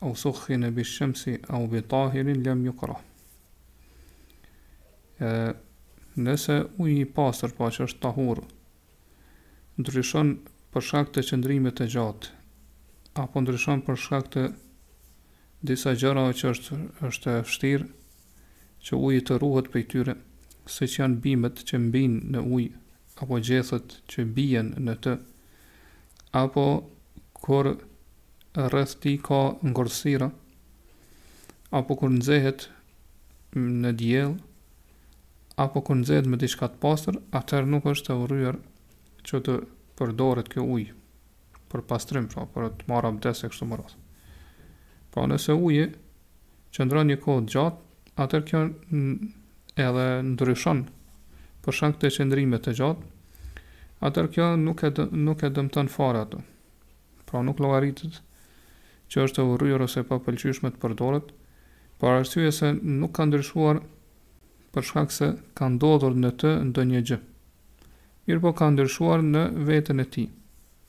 Au sukhkhine bi shemsi au bi tahirin lem yukrah. E nëse uji i pastër, pra që është tahur, ndryshon për shkak të qëndrimit të gjatë apo ndryshon për shkak të disa gjërave që është është e vështirë që uji të ruhet prej tyre, siç janë bimët që mbijnë në ujë apo gjethet që bien në të, apo kur rreth tij ka ngordhësira, apo kur nxehet në diell, apo kur nxehet me diçka të pastër, atëherë nuk është e urryer që të përdoret kjo ujë për pastrim, pra për të marrë abdes e kështu me radhë. Pra nëse uji qëndron një kohë të gjatë, atëherë kjo edhe ndryshon për shkak të qëndrimit të gjatë, atëherë kjo nuk e nuk e dëmton fare atë. Pra nuk llogaritet që është e urryer ose e papëlqyeshme të përdoret, për arsye se nuk ka ndryshuar për shkak se ka ndodhur në të ndonjë gjë. Mirëpo ka ndryshuar në veten e tij.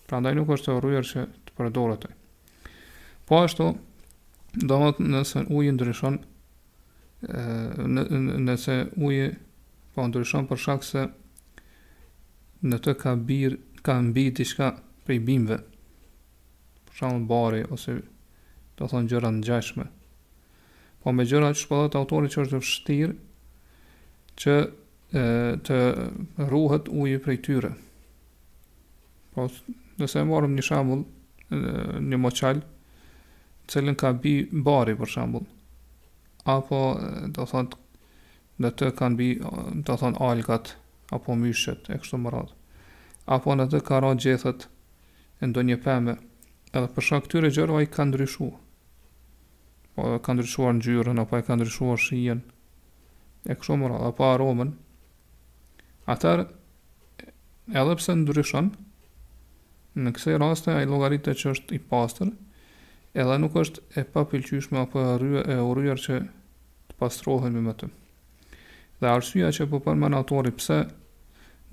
Prandaj nuk është e urryer që të përdoret. Po ashtu, domethënë nëse uji ndryshon, nëse uji po ndryshon për shkak se në të ka bi, ka mbi diçka prej bimëve. Për shembull bari ose domethënë gjëra të ngjashme. Po me gjëra siç po thotë autori që është vështirë që e, të ruhet uji prej tyre. Po, nëse e marrëm një shembull, një moçal, në cilin ka bi bari për shembull. Apo domethënë në të kanë bi domethënë algat apo myshet e kështu me radhë. Apo në të kanë ra gjethet e ndonjë peme. Edhe për shkak këtyre gjërave ai ka ndryshu. Po ka ndryshuar ngjyrën apo e ka ndryshuar shijen e kështu me radhë, apo aromën. Atëherë, edhe pse ndryshon, në kësi raste ai llogaritet që është i pastër, edhe nuk është e papëlqyeshme apo e rryer e urryer që të pastrohemi me të. Dhe arsyeja që po përmend autori pse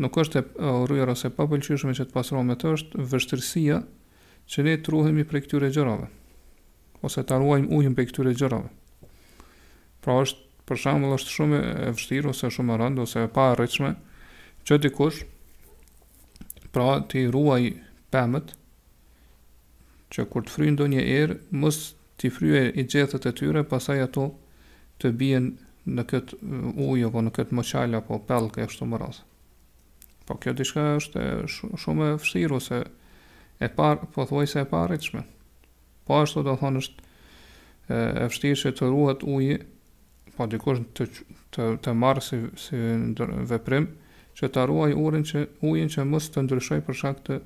nuk është e urryer ose e papëlqyeshme që të pastrohemi me të është vështirësia Që ne të ruhemi prej këtyre gjërave, ose ta ruajmë ujin prej këtyre gjërave. Pra është, për shembull, është shumë e vështirë ose shumë e rëndë ose e paarritshme që dikush pra t'i ruajë pemët që kur të fryjë ndonjë erë mos t'i fryjë gjethet e tyre, pastaj ato të bien në këtë ujë apo në këtë moçal apo pellg e kështu me radhë. Po kjo diçka është shumë e vështirë ose e parë, po thuaj se e paarritshme. Po ashtu do thonë është e vështirë që të ruhet uji, po dikush të, të, të marrë si, si veprim, që të ruaj urin që, ujin që mos të ndryshoj për shkak të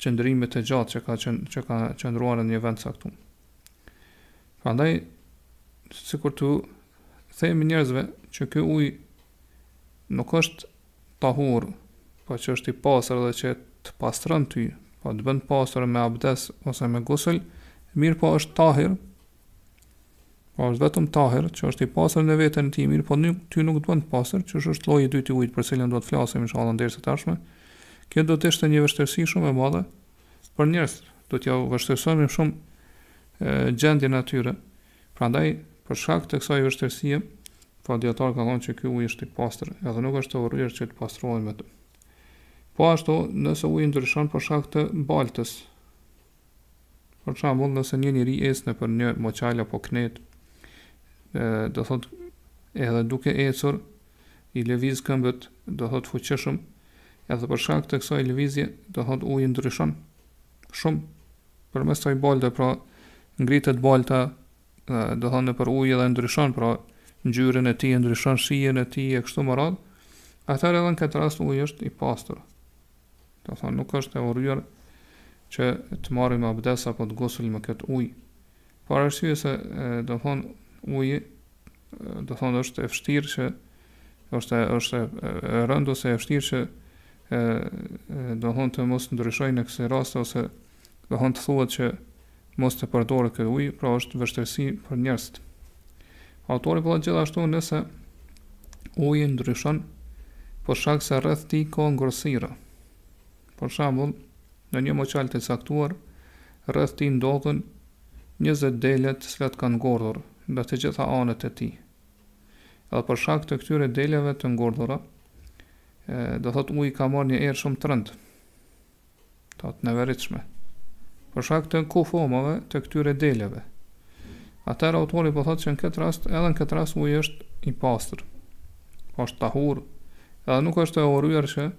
qëndrimit të gjatë që ka, qënd, që ka qëndruar në një vend caktum. Prandaj, sikur të themi njerëzve që ky ujë nuk është tahur, pra që është i pastër dhe që të pastron ty, pra të bën të pastër me abdes ose me gusël, mirëpo është tahir, pra është vetëm tahir, që është i pastër në veten e vet, mirëpo nuk ty nuk të bën të pastër, që është lloji i dytë i ujit për të cilën do të flasim inshallah deri të tashme. Kjo do të ishte një vështirësi shumë e madhe për njerëz, do t'ia vështirësonim shumë gjendjen e tyre. Prandaj, për shkak të kësaj vështirësie, pra dietar kanë thënë që ky ujë është i pastër, edhe nuk është e urryer që të pastrohemi me të. Po ashtu, nëse uji ndryshon për shkak të baltës, për shembull, nëse një njeri ecë nëpër një moçal apo knet, do thot edhe duke ecur i lëviz këmbët, do thot fuqishëm, edhe për shkak të kësaj lëvizje, do thot uji ndryshon shumë përmes kësaj balte pra ngritet balta do thonë nëpër ujë dhe ndryshon pra ngjyrën e tij e ndryshon shijen e tij e kështu me radhë atëherë edhe në këtë rast uji është i pastër do thonë nuk është e urryer që të marrim abdes apo të guslemi me këtë ujë. Për arsye se do thon uji do thonë është e vështirë që është është e rëndë ose e vështirë që e, do thonë të mos ndryshojë në kësoj raste ose do thonë të thuhet që mos të përdoret këtë ujë, pra është vështirësi për njerëzit. Autori po thotë gjithashtu nëse uji ndryshon për shkak se rreth tij ka ngordhsira. Për shembull, në një moçal të caktuar, rreth tij ndodhen njëzet dele të cilat kanë ngordhur nga të gjitha anët e tij. Edhe për shkak të këtyre deleve të ngordhura, do thotë uji ka marrë një erë shumë të rëndë, do thotë neveritshme. Për shkak të kufomave të këtyre deleve. Atëherë autori po thotë se në këtë rast, edhe në këtë rast uji është i pastër. Po është tahur, edhe nuk është e urryer që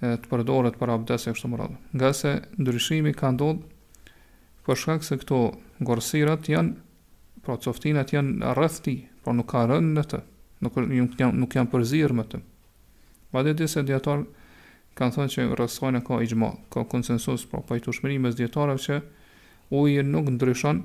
të përdoret për abdes e kështu me radhë. Ngase ndryshimi ka ndodhur për shkak se këto ngordhsirat janë pra coftinat janë rreth tij, por nuk ka rënë në të, nuk nuk janë nuk janë përzier me të. Madje disa dietar kanë thënë që rreth kësaj ka ixhma, ka konsensus, pra pajtueshmëri mes dietarëve që uji nuk ndryshon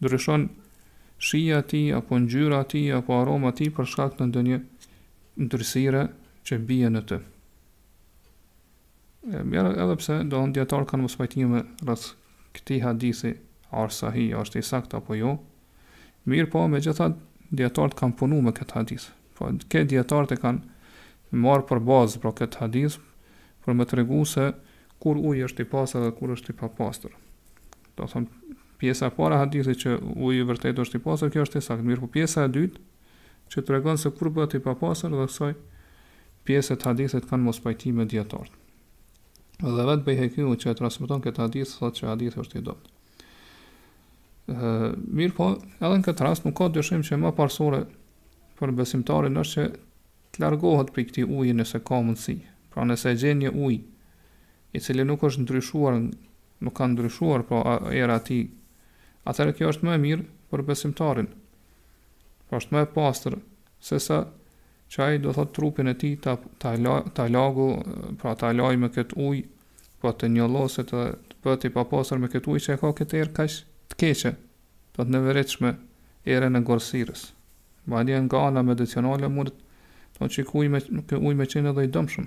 Ndryshon shija e tij apo ngjyra e tij apo aroma e tij për shkak të ndonjë ndyrësire që bie në të. E mirë edhe pse do thonë dijetarët kanë mospajtime rreth këtij hadithi, a është sahih, a është i saktë apo jo, mirëpo megjithatë dijetarët kanë punu me këtë hadith. Po, këtë dijetarët e kanë marrë për bazë për këtë hadith, për me tregu se kur uji është i pastër dhe kur është i papastër. Do të thonë pjesa e parë e hadithit që uji i vërtetë është i pastër, kjo është e saktë. Mirëpo pjesa e dytë që tregon se kur bëhet i papastër rreth kësaj pjese të hadithit kanë mospajtime dijetarët. Dhe vetë Bejhekiu që e transmeton këtë hadith thotë që hadithi është i dobët. Ë mirëpo, edhe në këtë rast nuk ka dyshim që më parësore për besimtarin është që të largohet prej këtij uji nëse ka mundësi. Pra nëse gjen një ujë i cili nuk është ndryshuar Nuk ka ndryshuar pra era e tij, atëherë kjo është më e mirë për besimtarin, pra është më e pastër se sa që ai do thot trupin e tij ta ta ta lagu, pra ta laj me kët ujë, por të njolloset dhe të bëhet i papastër me kët ujë që e ka kët erë kaq të keqe, do të neveritshme, erën e ngordhësirës. Madje nga ana medicinale mundet, do të thon që ky ujë me ky ujë me qenë edhe i dëmshëm.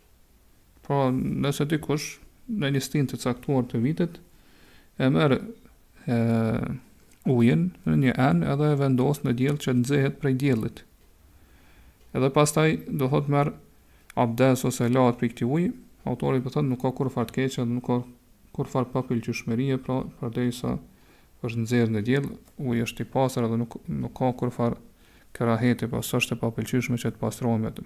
Pra, nëse dikush në një stinë të caktuar të vitit e merr ujin në një enë edhe e vendos në diell që nxehet prej diellit. Edhe pastaj do thot merr abdes ose lahet prej këtij uji, autori po thot nuk ka kurrfarë të keqe dhe nuk ka kurrfarë papëlqyeshmërie, pra përderisa është nxehur në diell, uji është i pastër dhe nuk nuk ka kurrfarë kerahete, pra s'është e papëlqyeshme që të pastrohemi me të.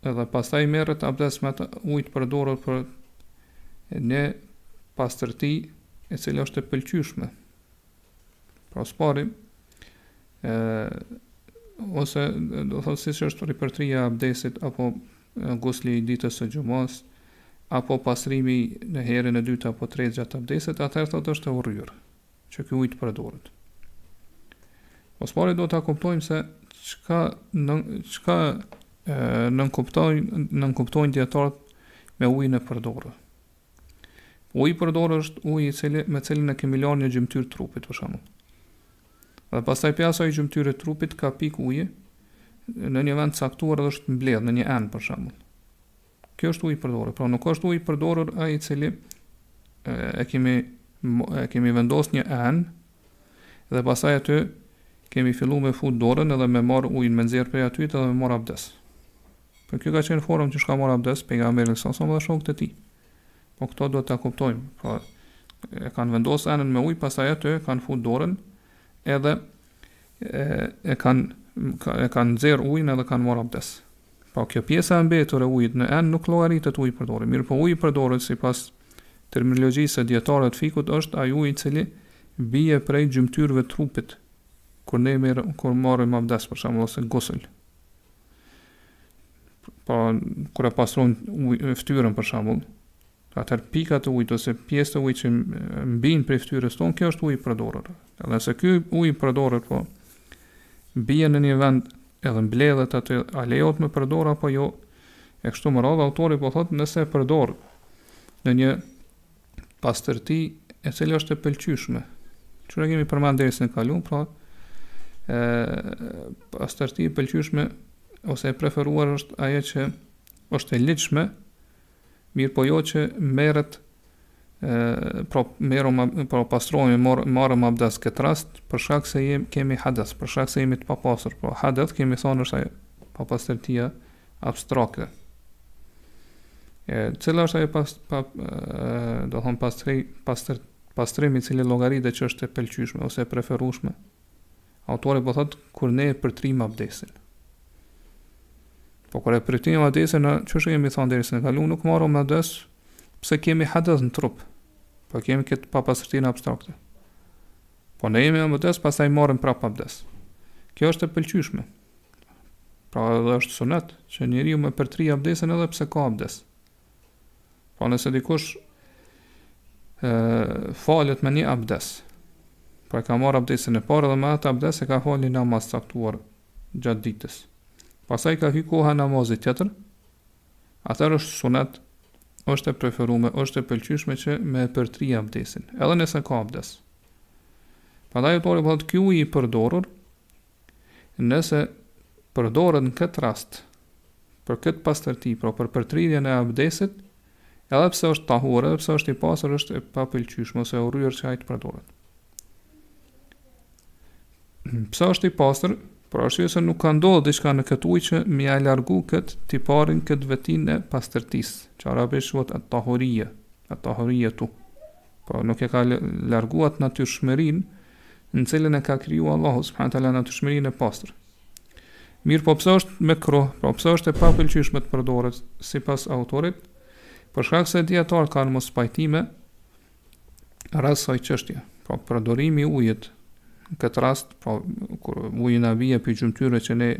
Edhe pastaj merret abdes me ujë të përdorur për një pastërti e cila është e pëlqyshme. Pra së pari, e, ose do thotë siç është ripërtërirja e abdesit, apo gusli i ditës së xhumasë, apo pastrimi në herën e dytë apo tretë gjatë abdesit, atëherë thotë është e urryer. që ky ujë të përdoret. Po së pari do ta kuptojmë se çka nën çka nënkuptojnë nënkuptojnë dijetarët me ujin e përdorur. Uji i përdorur është uji i cili me cilin e kemi larë një gjymtyrë të trupit për shembull. Dhe pastaj prej asaj gjymtyre të trupit ka pik uji në një vend të caktuar dhe është mbledh në një enë për shembull. Kjo është ujë i përdorur, pra nuk është ujë i përdorur ai i cili e kemi e kemi vendos një enë dhe pasaj aty kemi fillu me fut dorën edhe me marr ujin me nxjerr prej aty edhe me marr abdes. Po kjo ka qenë forma qysh ka marr abdes pejgamberi alejhi selam dhe shokët e tij. Po këto duhet ta kuptojmë, pra e kanë vendosur enën me ujë, pastaj aty kanë fut dorën edhe e, e kanë e kanë nxjerr ujin edhe kanë marr abdes. Po, kjo pjesa e mbetur e ujit në enë nuk llogaritet ujë i përdorur. Mirëpo uji i përdorur sipas terminologjisë së dijetarëve të fikhut është ai ujë i cili bie prej gjymtyrëve të trupit kur ne merr kur marrim abdes për shembull ose gusl. Po, kur e pastrojmë fytyrën për shembull, Atëherë pika të ujit ose pjesë të ujit që bijnë prej fytyrës tonë, kjo është uji i përdorur. Nëse ky uji i përdorur po bie në një vend edhe mbledhet aty, a lejohet me përdor apo jo? E kështu me radhë, autori po thotë nëse e përdor në një pastërti e cila është e pëlqyshme. Siç e kemi përmend edhe në kalu, pra e, pastërti e pëlqyshme ose e preferuar është ajo që është e ligjshme Mirpo jo që merret e pra merret pra pastrohemi marr marrim abdes këtë rast për shkak se jem kemi hadeth për shkak se jemi të papastër pra hadeth kemi thënë është ajo papastërtia abstrakte e cila është ajo pas pa, do thon pastri pastër pastrimi i cili llogaritet që është e pëlqyeshme ose e preferueshme Autori po thotë kur ne e përtrijmë abdesin. Po kur e përtrijmë abdesin, siç kemi thënë dersin e kaluar, nuk marrim abdes, pse kemi hadeth në trup, po kemi këtë papastërtinë abstrakte. Po ne jemi abdes, pasaj marrim prap abdes. Kjo është e pëlqyshme. Pra edhe është sunet, që njeriu me përtri abdesin edhe pse ka abdes. Po nëse dikush e, falet me një abdes, po e ka marrë abdesin e parë dhe me atë abdes e ka falë një namaz caktuar gjatë ditës. Pasaj ka hy koha namazit tjetër, atër është sunet, është e preferume, është e pëlqyshme që me e përtri abdesin, edhe nëse ka abdes. Pra autori po thotë ky uji i përdorur, Nëse përdoret në këtë rast, për këtë pastërti, pra për përtëritjen e abdesit, edhe pse është tahur, edhe pse është i pastër, është e papëlqyeshme ose e urryer që ai të përdoret. Pse është i pastër? Për arsye se nuk ka ndodhur diçka në këtë ujë që me ia largu kët tiparin kët vetin e pastërtisë, që arabisht quhet at-tahuriyya, at-tahuriyatu. Pra nuk e ka largu atë natyrshmërinë në të cilën e ka kriju Allahu subhanahu teala natyrshmërinë e pastër. Mirëpo pse është mekruh, pra pse është e papëlqyeshme të përdoret sipas autorit, për shkak se dijetarët kanë mospajtime rreth kësaj çështje. Pra përdorimi i ujit në këtë rast, pra kur uji na bie prej gjymtyrëve që ne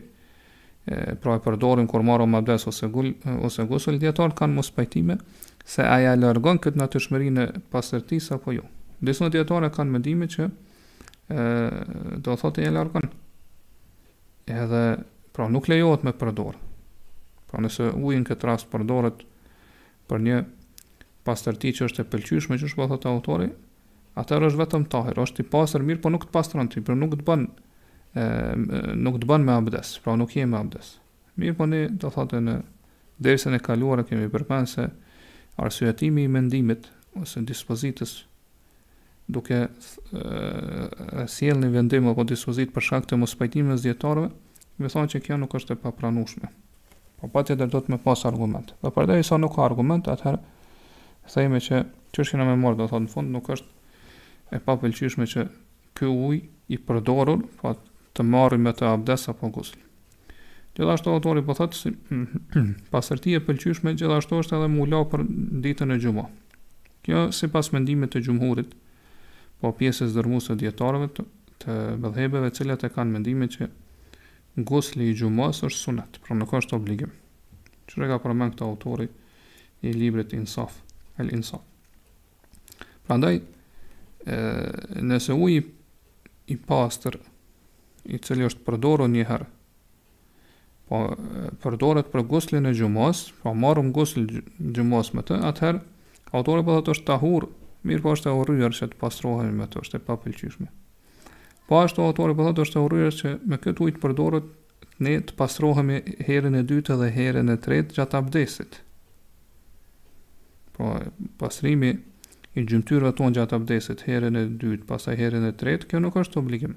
pra e përdorim kur marrim abdes ose gul ose gusl, dijetarët kanë mospajtime se a ia largon këtë natyrshmërinë e pastërtisë apo jo. Disa dijetarë e kanë mendimin që ë do thotë e largon. Edhe pra nuk lejohet me përdor. Pra nëse uji në këtë rast përdoret për një pastërti që është e pëlqyeshme që është po thotë autori, Atëherë është vetëm tahir, është i pastër, mirëpo nuk të pastron ti, pra nuk të bën e, nuk të bën me abdes, pra nuk je me abdes. Mirëpo ne do thotë në dersin e kaluar e kemi përmend se arsyetimi i mendimit ose dispozitës duke sjellë një vendim apo dispozitë për shkak të mospajtimit mes dijetarëve, e thanë që kjo nuk, është e papranueshme. Pra patjetër duhet me pas argument. Dhe përderisa nuk ka argument, atëherë themi që çështja në memorie, do të thotë në fund, nuk është e papëlqyeshme që ky ujë i përdorur, pra të marrim me të abdes apo gusl. Gjithashtu autori po thotë se pastërtia e pëlqyeshme gjithashtu është edhe gusli për ditën e xhuma. Kjo sipas mendimit të xhumhurit, pra pjesës dërmuese të dijetarëve të medhhebeve të cilët e kanë mendimin që gusli i xhumasë është sunet, pra nuk është obligim. Siç e ka përmend këtë autori i librit Insaf, El Insaf. Prandaj nëse uji i pastër i cili është përdorur një herë po përdoret për guslin e xhumasë, pra marrim guslin e xhumasë me të, atëherë autori po thotë është tahur, mirëpo është e urryer që të pastrohemi me të, është e papëlqyeshme. Po ashtu autori po thotë është e urryer që me këtë ujë të përdorur ne të pastrohemi herën e dytë dhe herën e tretë gjatë abdesit. Pra pastrimi i gjymtyrëve tona gjatë abdesit herën e dytë, pastaj herën e tretë, kjo nuk është obligim.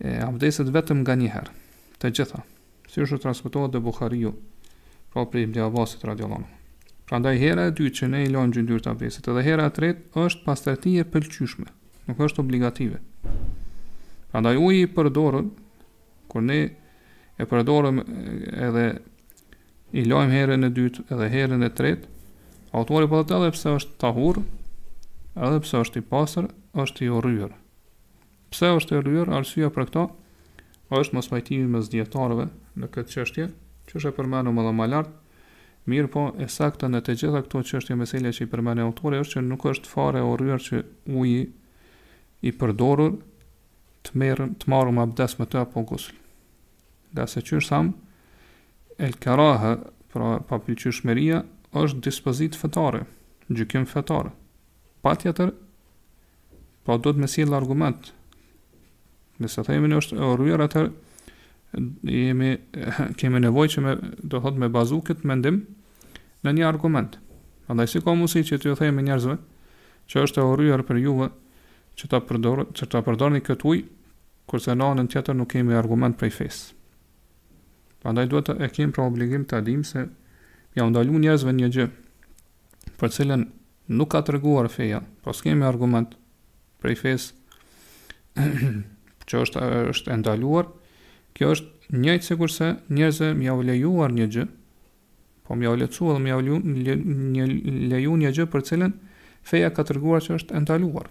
e abdesit vetëm nga një herë, të gjitha, siç është transmetuar te Buhariu, pra prej Ibn Abbasit radhiyallahu anhu. Prandaj hera e dytë që ne i lajmë gjymtyrët e abdesit, edhe hera e tretë është pastërti e pëlqyeshme, nuk është obligative. Prandaj uji i përdorur kur ne e përdorim edhe i lajmë herën e dytë edhe herën e tretë, autori po thotë edhe pse është tahur, edhe pse është i pastër, është i urryer. Pse është i urryer, arsyeja për këtë është mospajtimi mes dijetarëve në këtë çështje, që është e përmendur edhe më lart, mirëpo e saktë në të gjitha këto çështje mesele që i përmend autori është që nuk është fare e urryer që uji i përdorur të merr të marrim abdes me të apo gusl. Ngase qysh thamë, el karaha, pra papëlqyeshmëria, është dispozitë fetare, gjykim fetar. Patjetër, Po duhet me sjell argument. Nëse themi ne është e urryer atëherë jemi kemi nevojë që me do thot me bazu këtë mendim në një argument. Andaj si ka mundësi që t'u themi njerëzve që është e urryer për juve që ta përdor që ta përdorni këtë ujë kurse në anën tjetër nuk kemi argument prej fesë. Prandaj duhet, e kemi për obligim ta dimë se me jau ndalu njerëzve një gjë për cilën nuk ka treguar feja, pra s'kemi argument prej fesë që është është e ndaluar, kjo është njëjtë sikurse njerëzve me jau lejuar një gjë, po me jau lehtësu edhe me jau leju një leju një gjë për cilën feja ka treguar që është e ndaluar.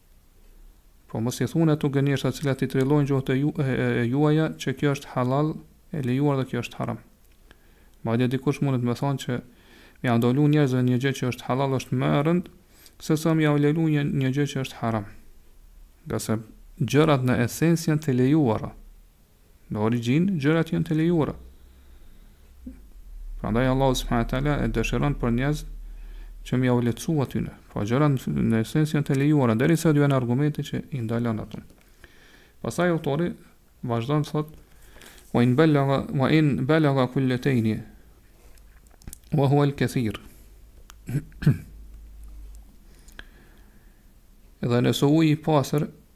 Po mos i thuani ato gënjeshtra të cilat i trillojnë gjuhët e, ju, e, e, e juaja që kjo është hallall e lejuar dhe kjo është haram. Madje dikush mundet me thonë që me jau ndalu njerëzve një gjë që është hallall është më e rëndë sesa me jau leju një, një gjë që është haram. Ngase gjërat në esencë janë të lejuara. Në origjinë gjërat janë të lejuara. Prandaj Allahu subhanahu wa taala e dëshiron për njerëz që me ua lehtësu atyre. Po gjërat në esencë janë të lejuara derisa të vijnë argumente që i ndalon ato. Pastaj autori vazhdon thotë wa in balagha wa in balagha kullatayn wa huwa al-kathir. Dhe nëse uji i pastër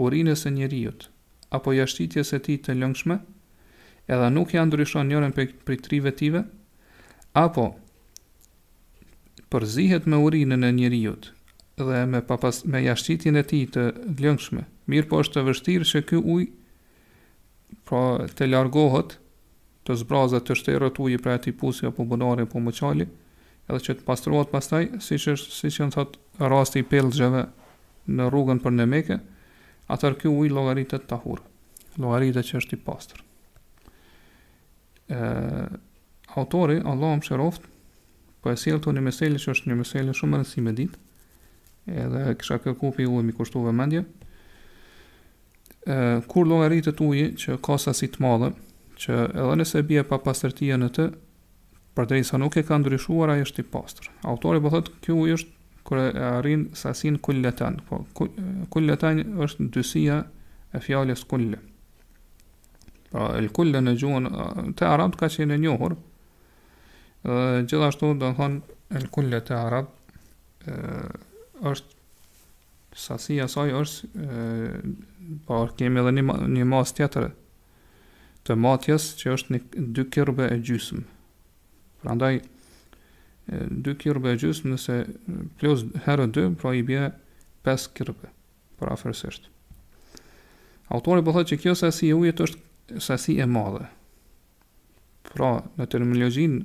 urinës së njeriut, apo jashtëqitjes së tij të lëngshme, edhe nuk ia ndryshon njërën prej tri vetive, apo përzihet me urinën e njeriut dhe me me jashtëqitjen e tij të lëngshme, mirëpo është e vështirë që ky ujë pra të largohet, të zbrazet, të shterret uji prej atij pusi apo bunari apo muçali, edhe që të pastrohet pastaj, siç është, siç janë thotë, rasti i pellgjeve në rrugën për në Mekë, atëherë ky ujë llogaritet tahur, llogaritet që është i pastër. Ë autori, Allahu e mëshiroftë, po e sjell një mesele që është një mesele shumë e rëndësishme me ditë, edhe kisha kërku prej juve me i kushtu vëmendje, kur llogaritet uji që ka sasi të madhe, që edhe nëse bie papastërtia në të, Përderisa nuk e ka ndryshuar ai është i pastër. Autori po thotë ky ujë është kur e arrin sasia kulletan, po kulletan është dysia e fjalës kulle. Pra el kulle në gjuhën te arabët ka qenë e njohur. Dhe gjithashtu do të thotë el kulle te arabët është sasia e saj është e, po kemi edhe një një masë tjetër të matjes që është një dy kirbe e gjysmë. Prandaj dy kirbe e gjysmë nëse plus herë dy, pra i bie 5 kirbe, përafërsisht. Autori po thotë që kjo sasi e ujit është sasi e madhe. Pra, në terminologjinë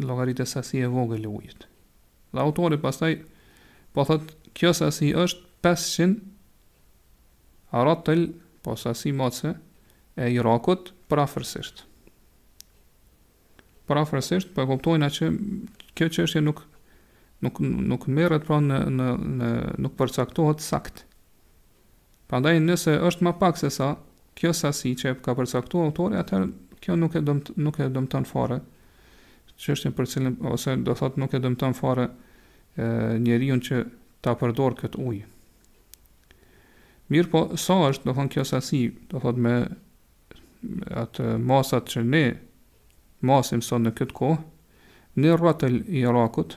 llogaritet sasi e vogël e ujit. Dhe autori pastaj po thotë kjo sasi është 500 ratël, po sasi matëse e Irakut përafërsisht. Përafërsisht po e kuptojmë që kjo çështje nuk nuk nuk merret pra në në në nuk përcaktohet saktë. Prandaj nëse është ma pak sesa kjo sasi që e ka përcaktuar autori, atëherë kjo nuk e dëmt, nuk e dëmton fare çështjen për cilën ose do thotë nuk e dëmton fare e, njeriun që ta përdorë këtë ujë. Mirëpo, sa është, do thotë kjo sasi, do thotë me ato masat që ne masim sot në këtë kohë, një ratël i Irakut,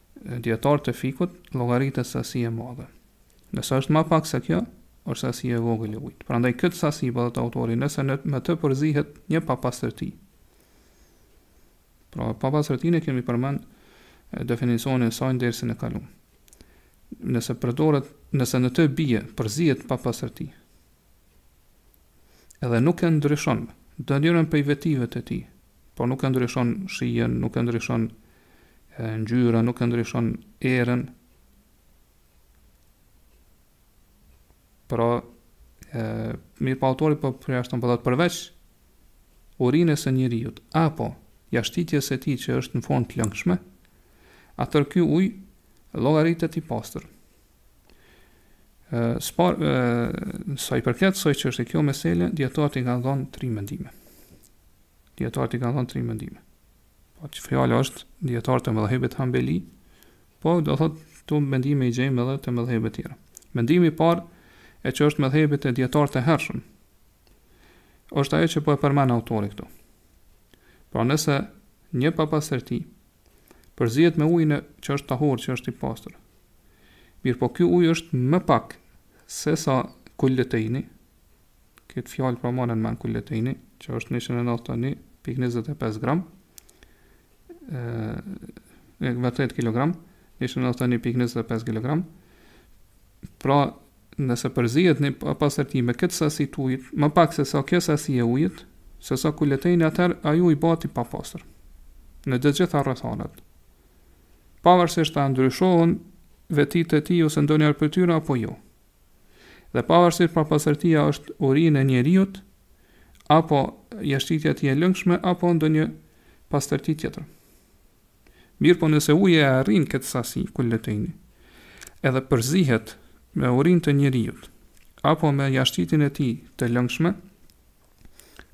Dijetarëve të fikhut llogaritet sasi e madhe. Nëse është ma pak se kjo, është sasi e vogël e ujit. Prandaj këtë sasi, po thotë autori, nëse në me të përzihet një papastërti. Pra, papastërtinë e kemi përmend definicionin e saj në dersin e kaluar. Nëse përdoret, nëse në të bie, përzihet papastërti. Edhe nuk e ndryshon ndonjërin prej vetive të tij. Po nuk e ndryshon shijen, nuk e ndryshon ngjyrën, nuk e ndryshon erën. Pra, e, mirëpo autori po përjashton, po thotë përveç urinës së njeriut, apo jashtëqitjes së tij që është në formë të lëngshme, atëherë ky ujë llogaritet i pastër. Së pari, në sa i përket asaj që është e kjo mesele, dijetarët i kanë dhënë tri mendime. Dijetarët i kanë dhënë tri mendime. Po, që fjala është dijetarët e medhhebit hanbeli, po, do thotë, këto mendime i gjejmë edhe te medhhebet tjera. Mendimi i parë, e që është medhhebi te dijetarët e hershëm, është ajo që po e përmend autori këtu. Pra nëse një papastërti përzihet me ujin e që është tahor që është i pastër. Mirëpo ky ujë është më pak se sa kulletejni, këtë fjalë pra mbaeni mend kulletejni, që është 191.25 gram, e, e vërtetë kilogram, 191.25 kilogram, pra Nëse përzihet një papastërti me këtë sasi t'ujit, më pak se sa kjo sasi e ujit, se sa kulletejni atëherë ai ujë bëhet i papastër, në të gjitha rrethanat. Pavarësisht a ndryshohen vetitë e tij ose ndonjëra prej tyre apo jo. Dhe pavarësisht papastërtia është urinë e njeriut, apo jashtëqitja e tij e lëngshme apo ndonjë pastërti tjetër. Mirëpo nëse uji e arrin këtë sasi kulletejni, edhe përzihet me urinë të njeriut apo me jashtëqitjen e tij të lëngshme,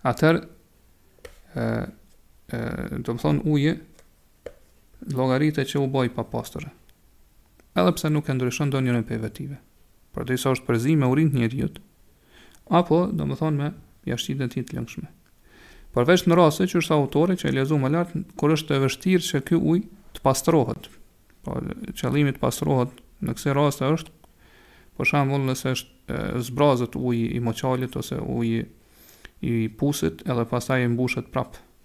atëherë ë ë domethënë uji llogaritet që u bë i papastër. Edhe pse nuk e ndryshon ndonjërin prej vetive. Por derisa është përzi me urinë të njeriut, apo, domethënë me jashtëqitje të tij të lëngshme. Përveç në raste, thotë autori që e lexum më lart, kur është e vështirë që ky ujë të pastrohet. Po qëllimi të pastrohet në kësi raste është për shembull nëse zbrazet uji i moçalit ose uji i pusit edhe pastaj e mbushet prap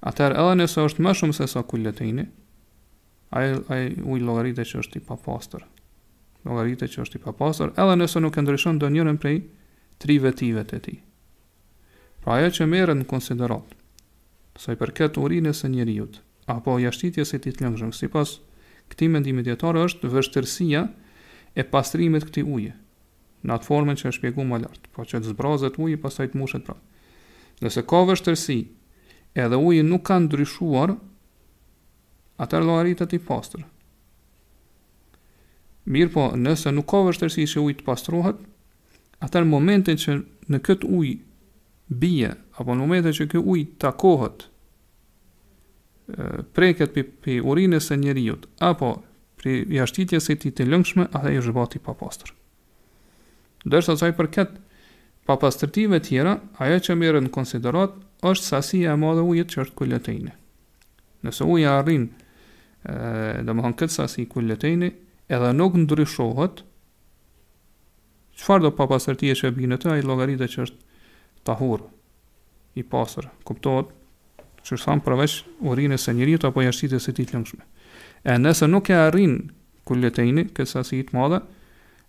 atëherë edhe nëse është më shumë se sa kulletejni, ai ai ujë llogaritet që është i papastër. Llogaritet që është i papastër, edhe nëse nuk e ndryshon ndonjërën prej tri vetive të tij. Pra ajo që merret në konsideratë, sa i përket urinës së njeriut apo jashtëqitjes së tij të lëngshme, sipas këtij mendimi të dijetarëve është vështirësia e pastrimit të këtij uji. në atë formën që e shpjegum më lart, pra që të zbrazet uji pastaj të mbushet prapë. Nëse ka vështirësi, edhe uji nuk ka ndryshuar, atëherë llogaritet i pastër. Mirëpo, nëse nuk ka vështirësi që uji të pastrohet, atëherë në momentin që në këtë ujë bie apo në momentin që ky ujë takohet preket prej urinës së njeriut apo prej jashtëqitjes së tij të lëngshme, atëherë është, bahet i papastër. Ndërsa sa i përket papastërtive të tjera, ajo që merret në konsideratë është sasia e madhe e ujit që është kulletejni. Nëse uji arrin, domethënë këtë sasi kulletejni, edhe nuk ndryshohet, Çfarëdo papastërtie që bie në të, ai llogaritet që është tahur, i pastër, kuptohet, siç thamë, përveç urinës së njeriut apo jashtëqitjes së tij të lëngshme. E nëse nuk e arrin kulletejni, këtë sasi të madhe,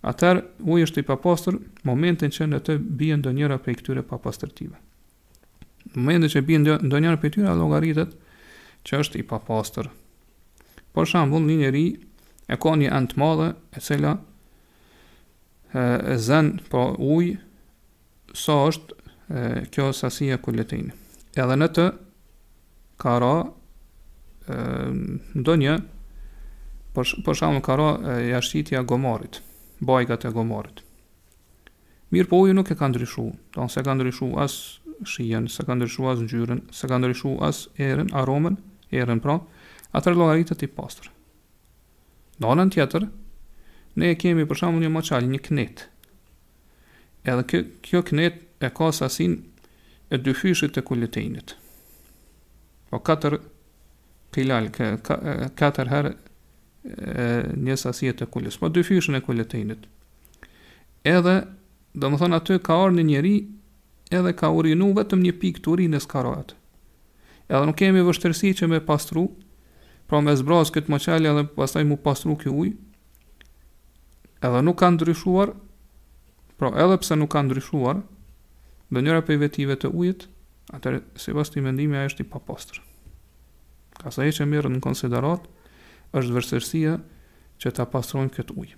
atëherë uji është i papastër momentin që në të bie ndonjëra prej këtyre papastërtive. Në momentin që bie ndonjëra prej tyre, llogaritet që është i papastër. Për shembull, një njeri e ka një enë të madhe e cila e zën po uj sa është kjo sasia kulletejn edhe në të ka ra ndonjë për, për shembull ka ra jashtëqitja e gomarit bajgat e gomarit mirëpo uji nuk e ka ndryshu domethënë s'e ka ndryshu as shijen, s'e ka ndryshu as ngjyrën, s'e ka ndryshu as erën, aromën, erën pra, atëherë llogaritet i pastër. Në anën tjetër, ne e kemi për shembull një moçal, një knetë. Edhe kjo, kjo knetë e ka sasinë e dyfishit të kulletejnit. Po katër kilal, katër herë një sasie të kulles. Po dyfishin e kulletejnit. Edhe, domethonë aty, ka ra një njeri edhe ka urinu vetëm një pikë të urinës ka ra aty. Edhe nuk kemi vështirësi që me e pastru, pra me e zbraz këtë moçal edhe pastaj m'u pastru ky ujë. Edhe nuk ka ndryshuar, pra edhe pse nuk ka ndryshuar, ndonjëra prej vetive të ujit, atëherë sipas këtij mendimi ai është i papastër. Ajo që merret në konsideratë, është vështirësia që ta pastrojmë këtë ujë.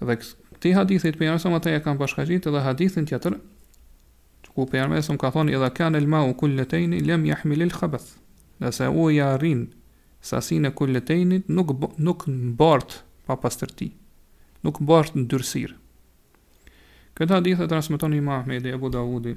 Dhe këtij hadithi të pejgamberit alejhi selam ata ia kanë bashkangjit edhe hadithin tjetër ku pejgamberi alejhi selam ka thonë idha kanel mau kullatayn lam yahmil el khabath. Nëse uji e arrin sasinë e kullataynit nuk nuk mbart papastërti. Nuk mbart ndyrësirë. Këtë hadith e transmeton Imam Ahmedi, Abu Dawudi,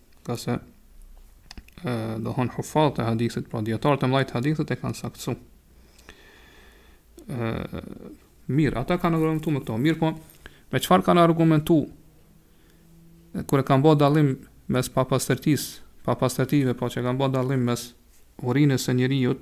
Ka sidomos hufadh të hadithit, pra dijetarë të mëdhenj të hadithit e kanë saktësu. Mirë, ata kanë argumentu me këto, mirëpo, me çfarë kanë argumentu, kur e kanë bo dallim mes papastërtisë, papastërtive, pra që e kanë bo dallim mes urinës së njeriut,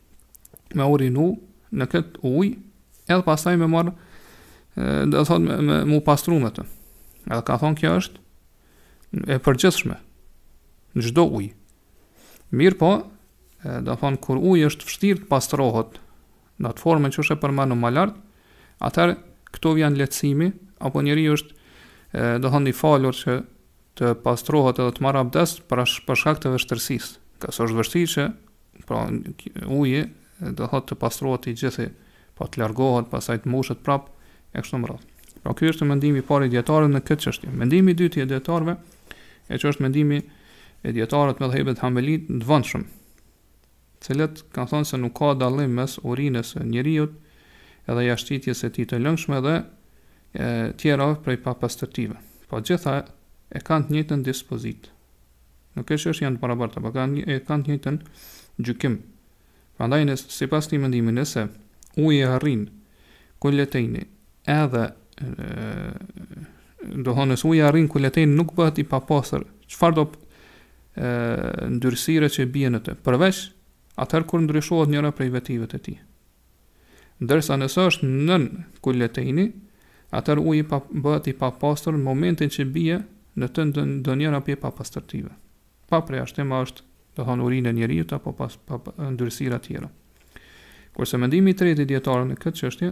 me urinu në këtë ujë, edhe pastaj me marrë, do të thotë me, me u pastru me të. Edhe kanë thonë kjo është e përgjithshme, në çdo ujë. Mirëpo, domethonë kur uji është vështirë të pastrohet, në atë formën që është përmendur më lart, atëherë këtu vjen lehtësimi, apo njeriu është, domethonë i falur që të pastrohet edhe të marrë abdest për, për shkak të vështërsisë. Ngase është vështirë që pra uji do thotë të pastrohet i gjithë, pa po të largohet, pastaj të mbushet prap e kështu me radhë. Pra ky është mendimi i parë i dijetarëve në këtë çështje. Mendimi i dytë i dijetarëve, e që është mendimi i dijetarëve të medhhebit Hanbeli, të vëndshëm. të cilët kanë thënë se nuk ka dallim mes urinës së njeriut dhe jashtëqitjes së tij të lëngshme dhe tjera prej papastërtive. Po gjitha e kanë të njëjtën dispozitë. Nuk është që janë të barabarta, por kanë e kanë të njëjtën gjykim. Prandaj në sipas këtij mendimi nëse uji e arrin kulletejni edhe do thonë nëse uji e arrin kulletejni nuk bëhet i papastër. Çfarëdo ndyrësire që bie në të, përveç atëherë kur ndryshohet njëra prej vetive të tij. Ndërsa nëse është nën kulletejni, atëherë uji pa, bëhet i papastër në momentin që bie në të ndonjëra prej papastërtive. Pa përjashtim a është, do thonë urinë e njeriut apo pas, pa, ndyrësira tjera. Kurse mendimi i tretë i dijetarëve në këtë çështje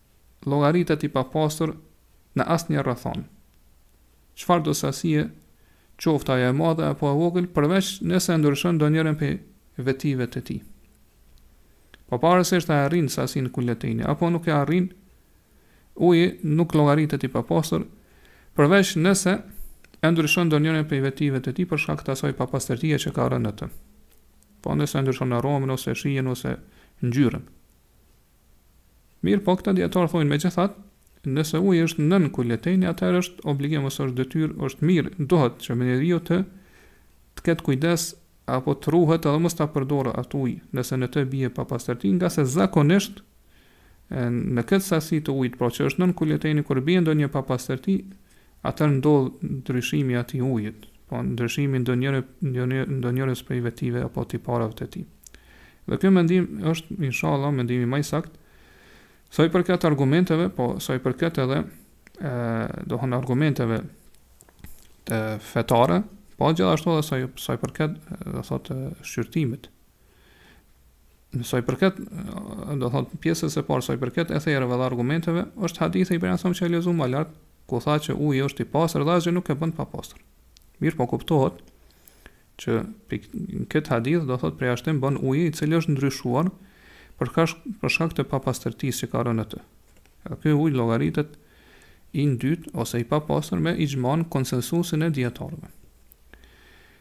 llogaritet i papastër në asnjë rrethanë, çfarëdo sasie, qoftë ajo e madhe apo e vogël, përveç nëse e ndryshon ndonjërën prej vetive të tij. Pavarësisht a e arrin sasinë kulletejni apo nuk e arrin, uji nuk llogaritet i papastër, përveç nëse e ndryshon ndonjërën prej vetive të tij për shkak të asaj papastërtie që ka rënë në të, pra nëse e ndryshon aromën ose shijen ose ngjyrën. Mirëpo, këta dijetarë thonë megjithatë, nëse uji është nën kulletejni atëherë është obligim ose është detyrë, është mirë, duhet, që njeriu të të ketë kujdes apo të ruhet edhe mos ta përdorë atë ujë, nëse në të bie papastërti, ngase zakonisht në këtë sasi të ujit, pra që është nën kulletejni, kur bie ndonjë papastërti, Atëherë ndodh ndryshimi i atij ujit, pra ndryshimi i ndonjëre ndonjërës prej vetive apo tipareve të tij. Dhe ky mendim është inshallah mendimi më i saktë sa i përket argumenteve, po sa i përket edhe e, do thonë argumenteve të fetare, po gjithashtu edhe sa i, sa i përket do thotë shqyrtimit. Në sa i përket, do thotë pjesës së parë sa i përket etherëve dhe argumenteve, është hadithi i Ibn që e lexuam më lart, ku tha që uji është i pastër dhe asgjë nuk e bën të papastër. Mirëpo kuptohet që në këtë hadith do thotë përjashtim bën uji i cili është ndryshuar për kash për shkak të papastërtisë që ka rënë në të. Edhe ky ujë llogaritet i ndyt ose i papastër me ixhman konsensusin e dijetarëve.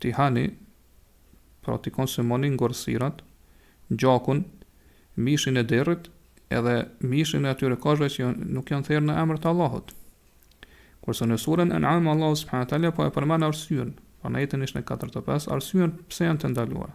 t'i hani, pra t'i konsumoni ngordhësirat, gjakun, mishin e derrit edhe mishin e atyre kafshëve që nuk janë therë në emër të Allahut. Kurse në surën En'am Allahu subhanahu wa taala po e përmend arsyen, pra në ajetin njëqind e katërdhjetë e pesë, arsyen pse janë të ndaluara.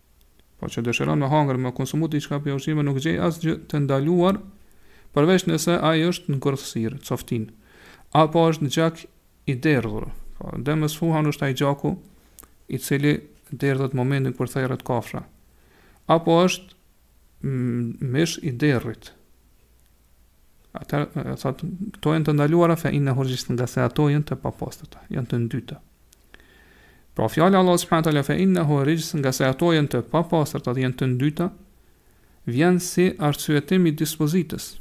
por që dëshiron me hangër me konsumu diçka për ushqime nuk gjej asgjë të ndaluar përveç nëse ai është ngordhësirë, coftinë, apo është gjak i derdhur. Po, demen mesfuhan është ai gjaku i cili derdhet në momentin kur theret kafsha. Apo është mish i derrit. Atëherë thotë këto janë të ndaluara fe innehu rixhs ngase ato janë të papastërta, janë të ndyta. Pra fjala Allahu subhanahu wa taala fe innehu rixhs ngase ato janë të papastërta dhe janë të ndyta, vjen si arsyetim i dispozitës.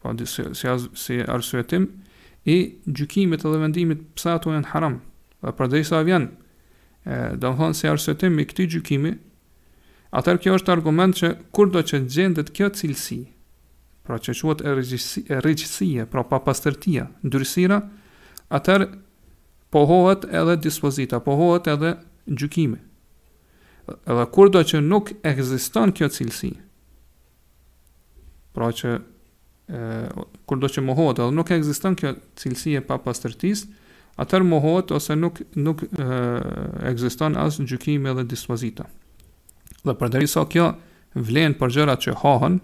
Pra si si, si arsyetim i gjykimit dhe vendimit pse ato janë haram. Dhe përderisa vjen, e, domethënë si arsyetim i këtij gjykimi, Atëherë kjo është argument që kurdo që gjendet kjo cilësi, pra që quhet er-rixhsi, er-rixhsije, pra papastërtia, ndyrësira, atëherë pohohet edhe dispozita, pohohet edhe gjykimi. Dhe kurdo që nuk ekziston kjo cilësi, Pra që e, kurdo që mohohet edhe nuk ekziston kjo cilësi e papastërtisë, atëherë mohohet ose nuk nuk ekziston as gjykimi dhe dispozita. Dhe përderisa kjo vlen për gjërat që hahen,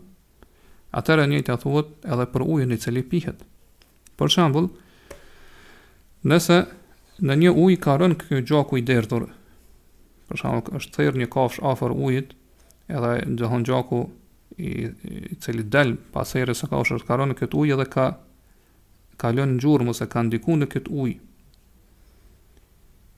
atëherë e njëjta thuhet edhe për ujin i cili pihet. Për shembull, nëse në një ujë ka rënë ky gjaku i derdhur, për shembull, është therë një kafshë afër ujit, edhe domethënë gjaku i, i cili del pas therjes së kafshës ka rënë në këtë ujë dhe ka ka lënë gjurmë ose ka ndiku në këtë ujë.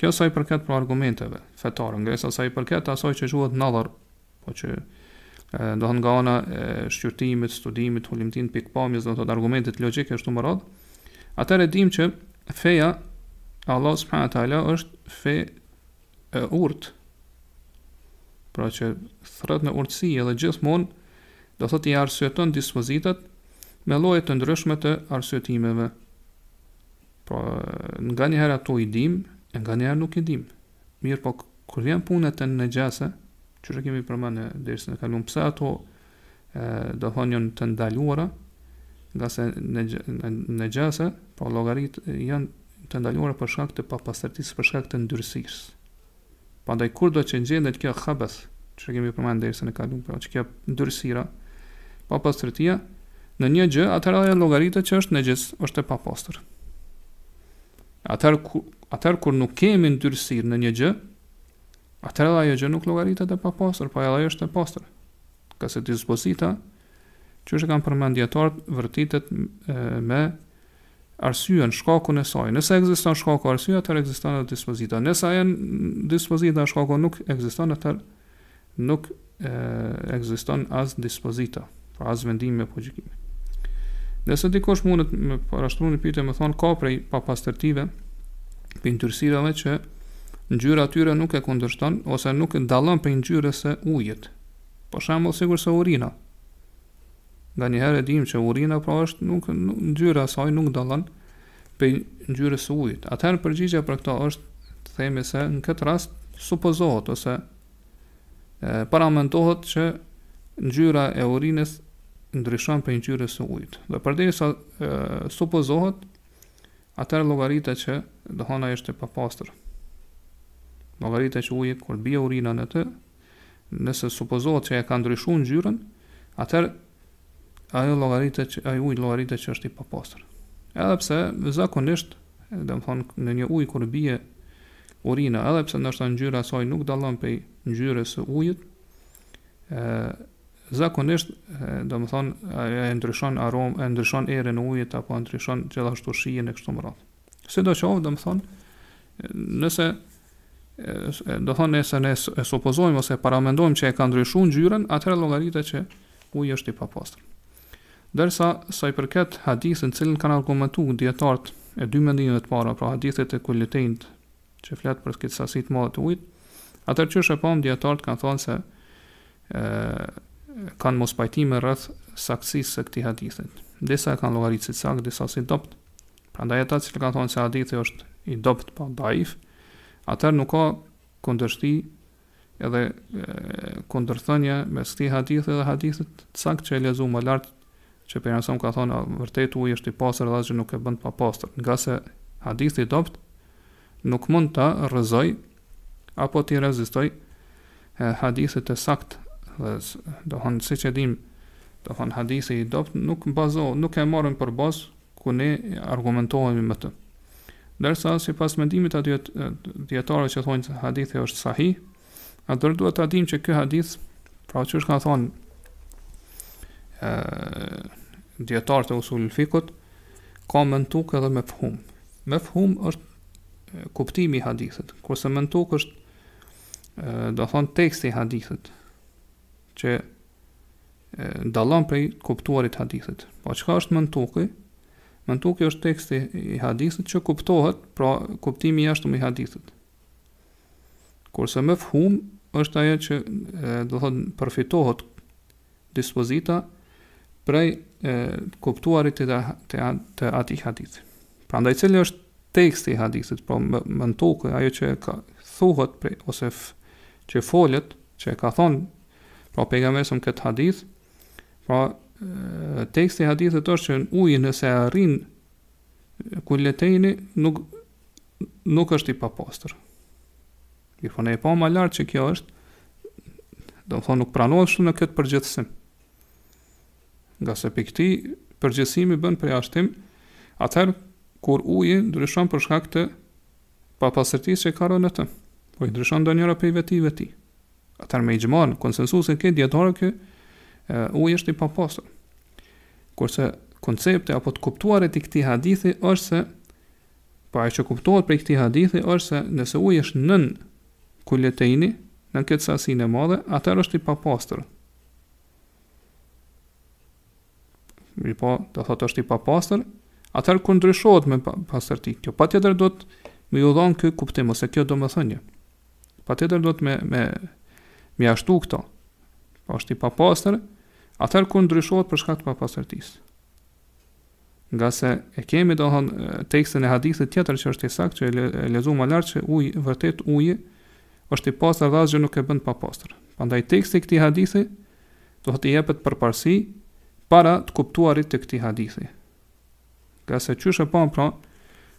Kjo sa i përket pra argumenteve fetare, ndërsa sa i përket asaj që quhet nadhar, po që domethënë nga ana e shqyrtimit, studimit, hulumtimit, pikëpamjes, do të thotë argumentet logjike e kështu me radhë. Atëherë dim që feja e Allahut subhanahu wa taala është fe e urtë. Pra që thërret në urtësi edhe gjithmonë do thotë i arsyeton dispozitat me lloje të ndryshme të arsyetimeve. Po, nganjëherë ato i dimë, e nganjëherë nuk i dimë. Mirëpo, kur vjen puna te nexhase, qysh e kemi përmend në dersin e kalum, pse ato e, domethënë janë të ndaluara, ngase ne, ne, nexhase, po llogariten janë të ndaluara për shkak të papastërtisë, për shkak të ndyrësisë. Prandaj kurdo që gjendet kjo khabath, që kemi përmend dersin e kaluar, pra që kjo ndyrësira, papastërtia në një gjë, atëherë ajo llogaritet që është nexhis, është e papastër. Atëherë kur atëherë kur nuk kemi ndyrësirë në një gjë, atëherë ajo gjë nuk llogaritet e papastër, po ajo është e pastër. Ngase dispozita Qysh e kanë përmend dijetarët vërtitet me arsyen, shkakun e saj. Nëse ekziston shkaku arsye, atëherë ekziston edhe dispozita. Nëse ajo dispozita e shkaku nuk ekziston, atëherë nuk ekziston as dispozita, pra as vendimi apo gjykimi. Dikush mundet me parashtru një pytje me thonë ka prej papastërtive prej ndyrësirave që ngjyra e tyre nuk e kundërshton ose nuk e dallon prej ngjyrës së ujit, Për shembull, sikurse urina. Nganjëherë e dimë që urina pra është nuk ngjyra e saj nuk dallon prej ngjyrës së ujit. Atëherë përgjigja për këtë është të themi se në këtë rast supozohet ose e, paramentohet që ngjyra e urinës ndryshon prej ngjyrës së ujit. Dhe përderisa supozohet, atëherë llogaritet që domethon është e papastër. Llogaritet që uji kur bie urina në të, Nëse supozohet që e ka ndryshuar ngjyrën, atëherë ajo llogaritet që ai ujë llogaritet që është i papastër. Edhe pse zakonisht, domthon në një ujë kur bie urina, edhe pse ndoshta ngjyra e saj nuk dallon prej ngjyrës së ujit, ë zakonisht, domthon ajo e ndryshon aromën, e ndryshon erën e ujit apo e ndryshon gjithashtu shijen e kështu me radhë. Sidoqoftë, domethonë, nëse domethonë nëse ne e supozojmë ose paramendojmë që e ka ndryshuar ngjyrën, atëherë llogaritet që uji është i papastër. Dersa sa i përket hadithit me të cilin kanë argumentuar dijetarët e dy mendimeve të para, pra hadithit të kul-letejnit që flet për këtë sasi të madhe të ujit, atëherë qysh e pamë dijetarët kanë thënë se ë kanë mospajtime rreth saktësisë së këtij hadithi. Disa e kanë llogaritë si të saktë, disa si të dobët. Prandaj ata që kanë thonë se hadithi është i dobët pra daif, atëherë nuk ka kundërshti edhe kundërthënje mes këtij hadithi dhe hadithit të saktë që e lexum më lart që Pejgamberi alejhi selam ka thonë vërtet uji është i pastër dhe asgjë nuk e bën të papastër ngase hadithi i dobët nuk mund ta rrëzojë apo t'i rezistojë hadithit të saktë dhe domethonë siç e dimë domethonë hadithi i dobët nuk bazo nuk e marrin për bazë ku ne argumentohemi me të. Ndërsa sipas mendimit të atyre dijetarëve që thonë se hadithi është sahih, atëherë duhet ta dimë që ky hadith, pra që është kanë thonë ë dijetarët e usul fikut, ka mentuk edhe mefhum. Mefhum është kuptimi i hadithit, kurse mentuk është do thon teksti i hadithit. që dallon prej kuptuarit hadithit. Po çka është mantuki? Mantuki është teksti i hadithit që kuptohet, pra kuptimi i jashtëm i hadithit. Kurse mefhum është ajo që do thotë përfitohet dispozita prej e, kuptuarit të, të, të atij hadithi. Prandaj cili është teksti i hadithit, pra mentuk, ajo që ka thuhet prej, ose f, që folet që e ka thonë pra pejgamberi sa këtë hadith pra teksti i hadithit është që uji nëse e arrin kuletejni nuk nuk është i papastër. Mirëpo ne e pamë më lart që kjo është do me thonë nuk pranohet shumë në këtë përgjithësim. Ngase prej këtij përgjithësimi bën përjashtim, atëherë kur uji ndryshon për shkak të Papastërtisë që ka rënë në të. Po i ndryshon ndonjëra prej vetive të tij. Atëherë me ixhmaën, konsensusin e dijetarëve ky ujë është i papastër. Kurse koncepti apo të kuptuarit i këtij hadithi është se po ai që kuptohet prej këtij hadithi është se nëse uji është nën kuletejni, në këtë sasinë e madhe, atëherë është i papastër. Mirëpo, do thotë është i papastër, atëherë kur ndryshohet me papastërti, kjo patjetër duhet me iu dhonë ky kuptim, ose kjo domethënie. Patjetër duhet me, me, me ashtu këto. Po është i papastër, atëherë kur ndryshohet për shkak të papastërtisë. Ngase e kemi do thon tekstin e hadithit tjetër që është i saktë që e lexuam më lart që uji vërtet uji është i pastër dhe asgjë nuk e bën të papastër. Prandaj teksti i këtij hadithi do thotë i jepet përparësi para të kuptuarit të këtij hadithi. Ngase qysh e pamë pra,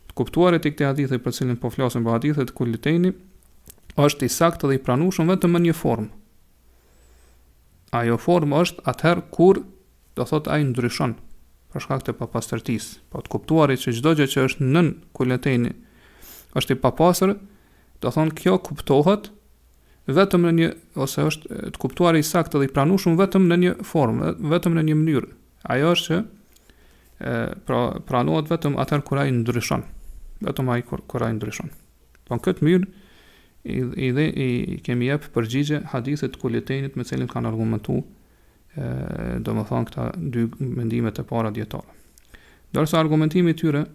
të kuptuarit të këtij hadithi për cilin po flasim për hadithin e kuletejnit, është i saktë dhe i pranueshëm vetëm në një formë. Ajo formë është atëherë kur Do thotë ai ndryshon për shkak të papastërtisë. Po të kuptuarit që çdo gjë që është nën kuleteni është i papastër, do thonë kjo kuptohet vetëm në një ose është të kuptuar i saktë dhe i pranueshëm vetëm në një formë, vetëm në një mënyrë. Ajo është që e pra, pranohet vetëm atëherë kur ai ndryshon. Vetëm ai kur kur ai ndryshon. Po në këtë mënyrë i i, dhe, i kemi jep përgjigje hadithit të kuletenit me cilin kanë argumentu domethënë këto dy mendimet e para dijetarëve. Ndërsa argumentimi i tyre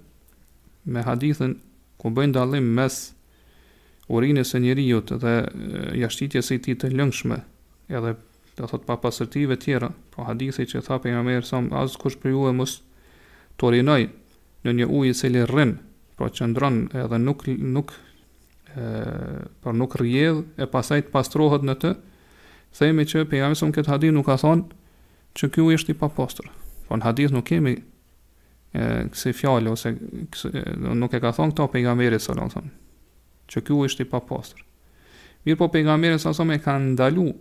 me hadithin ku bëjnë dalim mes urinës së njeriut dhe jashtëqitjes së tij të lëngshme edhe do thotë papastërtive tjera, po hadithi që tha pejgamberi sa askush prej juve mos të urinojë në një ujë i cili rrin, pra qëndron edhe nuk, nuk por nuk rrjedh e pastaj të pastrohet në të, themi që pejgamberi sa n'këtë hadith nuk ka thonë që ky ujë është i papastër. Po në hadith nuk kemi kësi fjale ose kësi, nuk e ka thonë këtë pejgamberi sa do thonë që ky ujë është i papastër. Mirëpo pejgamberi sa sa e ka ndalu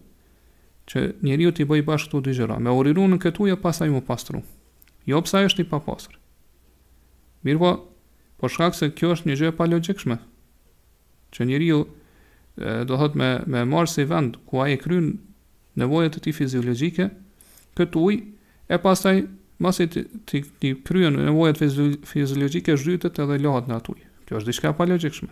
që njeriu t'i bëjë bashkë këto dy gjëra, me urinu në këtë ujë e pastaj m'u pastru. Jo pse është i papastër. Mirëpo Për shkak se kjo është një gjë e palogjikshme, që njeriu do thotë me e marrë si vend ku ai i kryen nevojat e tij fiziologjike, këtë ujë e pastaj masi t'i t'i, t'i kryen nevojat fiziologjike zhytet edhe lahet në atë ujë. Kjo është diçka e palogjikshme.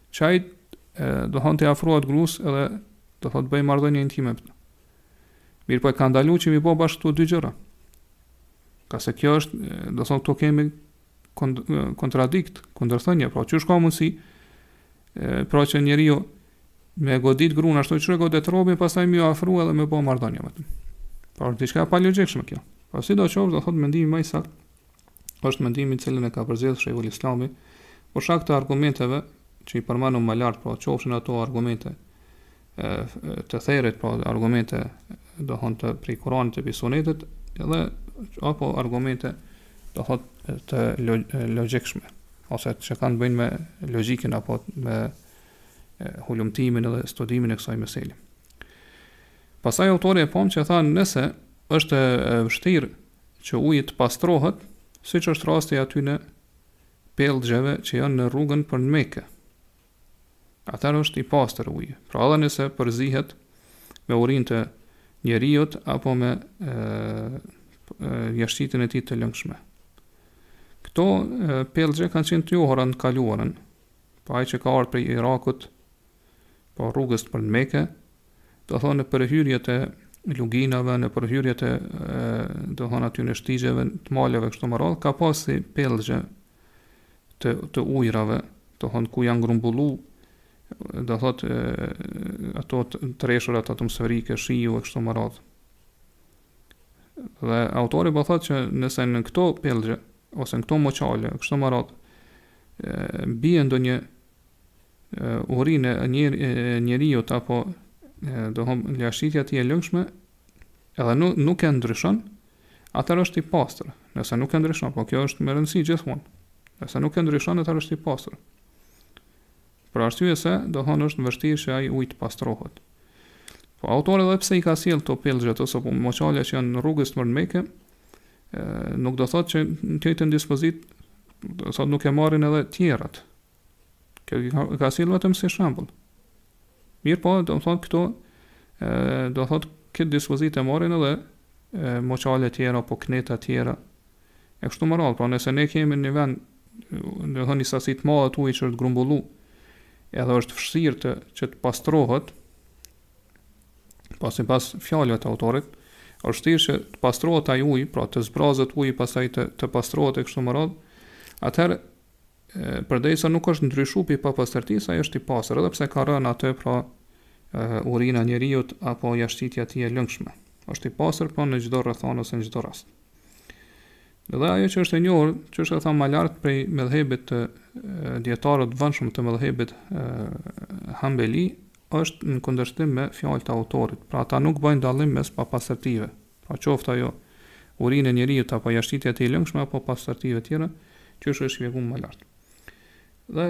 Që ai, domethënë, t'i afrohet grusë edhe, do të thotë, bëjë marrëdhënie intime me të. Mirëpo e ka ndalu që m'i bo bashkë këto dy gjëra. Ngase kjo është, domethënë, këtu kemi kont kontradikt, kundërthënie, pra qysh ka mundësi, pra që njeriu me godit grunë, ashtu siç e godit robin, pastaj m'iu afru edhe me bo marrëdhënie me të. Pra është diçka e palogjikshme kjo. Pra sidoqoftë, do thotë mendimi më i saktë, është mendimi të cilin e ka përzgjedhë Shejhul Islami, për shkak të argumenteve që i përmendëm më lart, pra qofshin ato argumente e, të etherit, pra argumente domethonë të prej Kuranit e prej Sunetit, edhe apo argumente do thotë të logjikshme ose që kanë të bëjnë me logjikën apo me hulumtimin edhe studimin e kësaj meseleje. Pastaj autori e pamë që tha nëse është e vështirë që uji të pastrohet, siç është rasti i atyre pellgjeve që janë në rrugën për në Mekë, atëherë është i pastër uji. Pra edhe nëse përzihet me urinë të njeriut apo me jashtëqitjen e tij të lëngshme. Këto pellgje kanë qenë të njohura në të kaluarën, pra ai që ka ardhur prej Irakut, pra rrugës për në Mekë, domethonë nëpër hyrjet e luginave, nëpër hyrjet e domethonë atyne shtigjeve, të maleve kështu me radhë, ka pas si pellgje të të ujërave, domethonë ku janë grumbullu do thotë e, ato të reshurat atmosferike, shiu e kështu me radhë. Dhe autori po thotë që nëse në këto pellgje ose në këto moçale, kështu me radhë, bie ndonjë urinë e njeriut apo do thonë jashtëqitja e tij e lëngshme edhe nuk nuk e ndryshon atëherë është i pastër nëse nuk e ndryshon po kjo është me rëndësi gjithmonë nëse nuk e ndryshon atëherë është i pastër për arsye se do thonë është vështirë që ai ujë të pastrohet po autori edhe pse i ka sjell ato pellgjet ose po moçalet që janë në rrugës të Mekës nuk do thotë që në të njëjtën dispozit do thotë nuk e marrin edhe tjerat Kjo i ka, ka sill vetëm si shembull. Mirëpo, do të thonë këto ë do të thotë këtë dispozitë marrin edhe moçale të tjera apo këneta të tjera. E kështu me radhë, pra nëse ne kemi një vend, do të thonë një sasi të madhe të ujit që është grumbullu, edhe është vështirë të që të pastrohet, pra sipas fjalëve të autorit, është vështirë që të pastrohet ai ujë, pra të zbrazet uji pastaj të të pastrohet e kështu me radhë, atëherë përderisa nuk është ndryshu pi papastërtisë, ai është i pastër, edhe pse ka rënë në të pra urina e njeriut apo jashtëqitja e tij e lëngshme. Është i pastër po në çdo rrethanë ose në çdo rast. Dhe ajo që është e njohur, qysh e thamë më lart prej medhhebit të dietarëve të vonshëm të medhhebit Hanbeli, është në kundërshtim me fjalët e autorit. Pra ata nuk bëjnë dallim mes papastërtive, pra qoftë ajo urinë e njeriut apo jashtëqitja e tij e lëngshme apo papastërtive të tjera, qysh është shpjeguar më lart. Dhe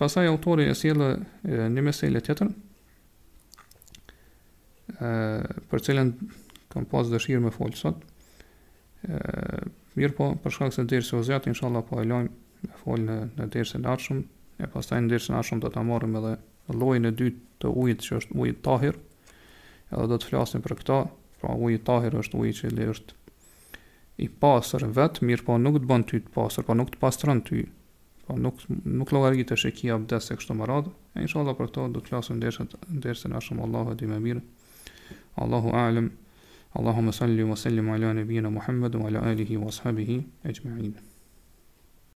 pastaj autori e sjell një mesele tjetër, ë për cilën kam pas dëshirë me fol sot. ë Mirëpo, për shkak se dersi u zgjat, inshallah po e lojmë me fol në në dersin e ardhshëm, e pastaj në dersin e ardhshëm do ta marrim edhe llojin e dytë të ujit që është uji tahir, Edhe do të flasim për këto, pra uji tahir është uji që është i pastër vetë, mirëpo nuk të bën ty të pastër, po nuk të pastron ty, po nuk, nuk llogaritesh që ki abdes e kështu me radhë, e inshallah për këto do të flasim në dersin, në dersin e ardhshëm Allahu e di më mirë, Allahu a'lem, Allahumma salli wa sallim ala nabiyyina Muhammad wa ala alihi wa ashabihi ajma'in.